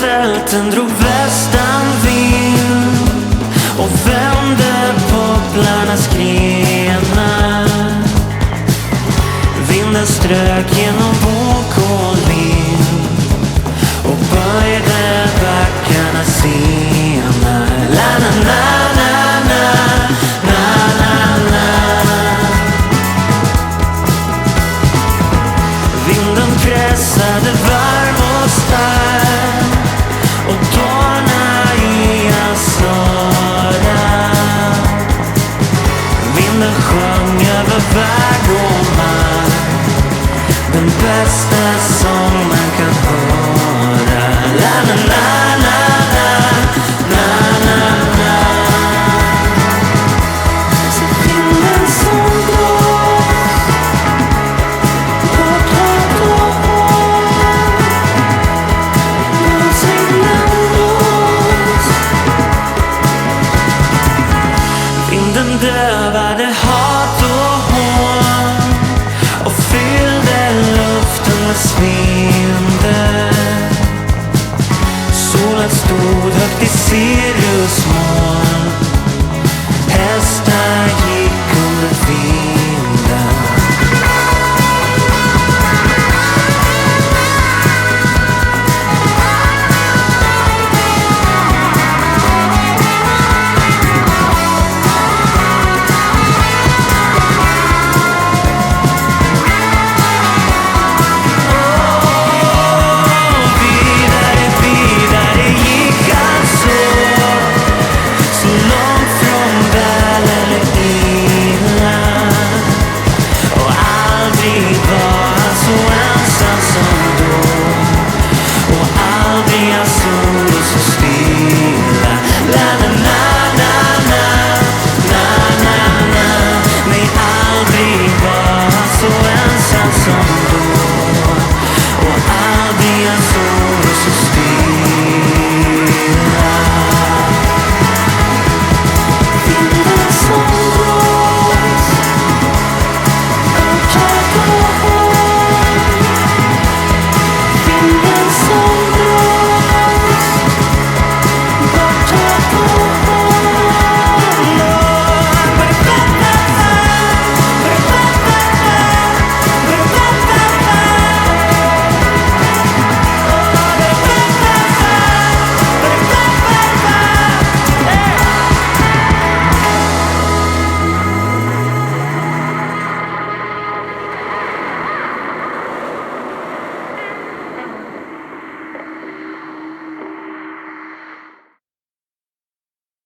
Fälten drog västan vind och vände popplarnas grenar. Vinden strök genom bästa som man kan höra. La, la, la. försvinner. Solen stod högt i Sirius moln.